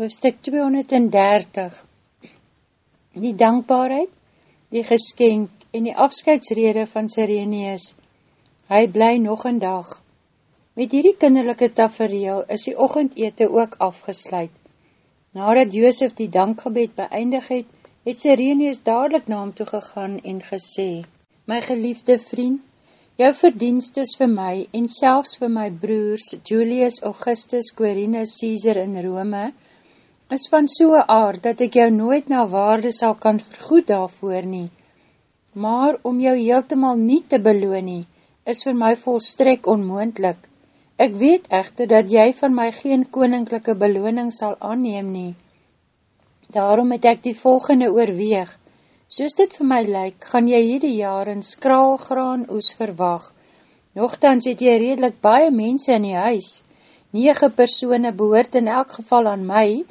hoofstuk 230 Die dankbaarheid, die geskenk en die afskeidsrede van Sireneus Hy bly nog een dag Met hierdie kinderlijke tafereel is die ochendete ook afgesluit. Nadat Joosef die dankgebed beëindig het, het Sireneus dadelijk na hom toegegaan en gesê My geliefde vriend, jou verdienst is vir my en selfs vir my broers Julius Augustus Quirinius Caesar in Rome, is van soe aard, dat ek jou nooit na waarde sal kan vergoed daarvoor nie. Maar om jou heeltemal nie te beloon nie, is vir my volstrek onmoendlik. Ek weet echter dat jy van my geen koninklijke beloning sal aanneem nie. Daarom het ek die volgende oorweeg. Soos dit vir my lyk, gaan jy hierdie jaar in skraalgraan oes verwag. Nochtans het jy redelijk baie mense in die huis. Nege persone behoort in elk geval aan my,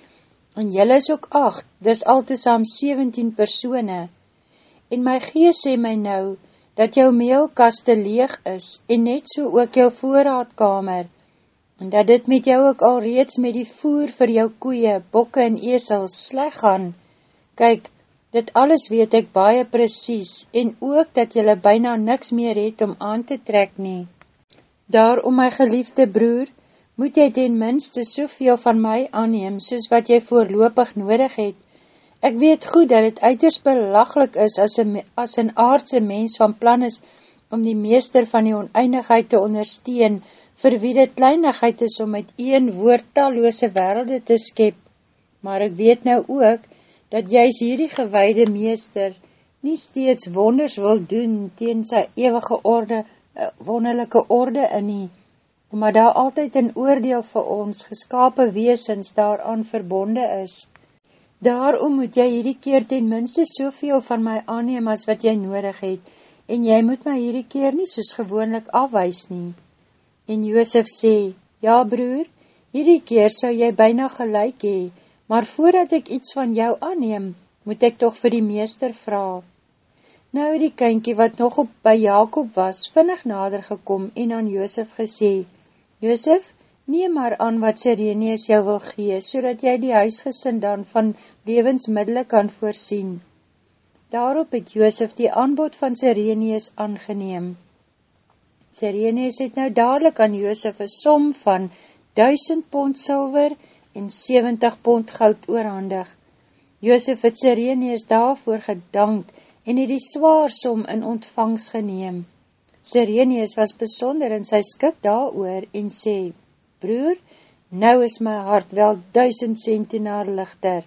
en jylle is ook 8, dis al tesam 17 persone. En my gees sê my nou, dat jou meelkaste leeg is, en net so ook jou voorraadkamer, en dat dit met jou ook al reeds met die voer vir jou koeie, bokke en esels sleg gaan. Kyk, dit alles weet ek baie precies, en ook dat jylle byna niks meer het om aan te trek nie. Daarom my geliefde broer, moet jy ten minste soveel van my aanneem, soos wat jy voorlopig nodig het. Ek weet goed dat het uiters belaglik is as een, as een aardse mens van plan is om die meester van die oneindigheid te ondersteun, vir wie dit kleinigheid is om met een woord talloose werelde te skep. Maar ek weet nou ook, dat jy's hierdie gewaide meester nie steeds wonders wil doen teen sy eeuwige orde, eh, wonderlijke orde in nie, omdat daar altyd een oordeel vir ons geskape weesens daaraan verbonde is. Daarom moet jy hierdie keer ten minste soveel van my aanneem as wat jy nodig het, en jy moet my hierdie keer nie soos gewoonlik afwees nie. En Joosef sê, ja broer, hierdie keer sou jy byna gelijk hee, maar voordat ek iets van jou aanneem, moet ek toch vir die meester vraag. Nou die kynkie wat nog op by Jacob was, vinnig nader gekom en aan Joosef gesê, Joosef, neem maar aan wat Sireneus jou wil gee, so dat jy die huisgesin dan van levensmiddel kan voorsien. Daarop het Joosef die aanbod van Sireneus aangeneem. Sireneus het nou dadelijk aan Joosef een som van 1000 pond silver en 70 pond goud oorhandig. Joosef het Sireneus daarvoor gedankt en het die zwaar som in ontvangst geneem. Sirenius was besonder in sy skik daar oor en sê, Broer, nou is my hart wel duisend centenaar lichter,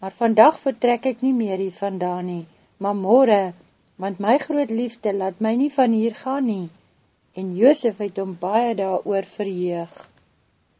maar vandag vertrek ek nie meer hier vandaan nie, maar morgen, want my groot liefde laat my nie van hier gaan nie. En Joosef het om baie daar oor verheug.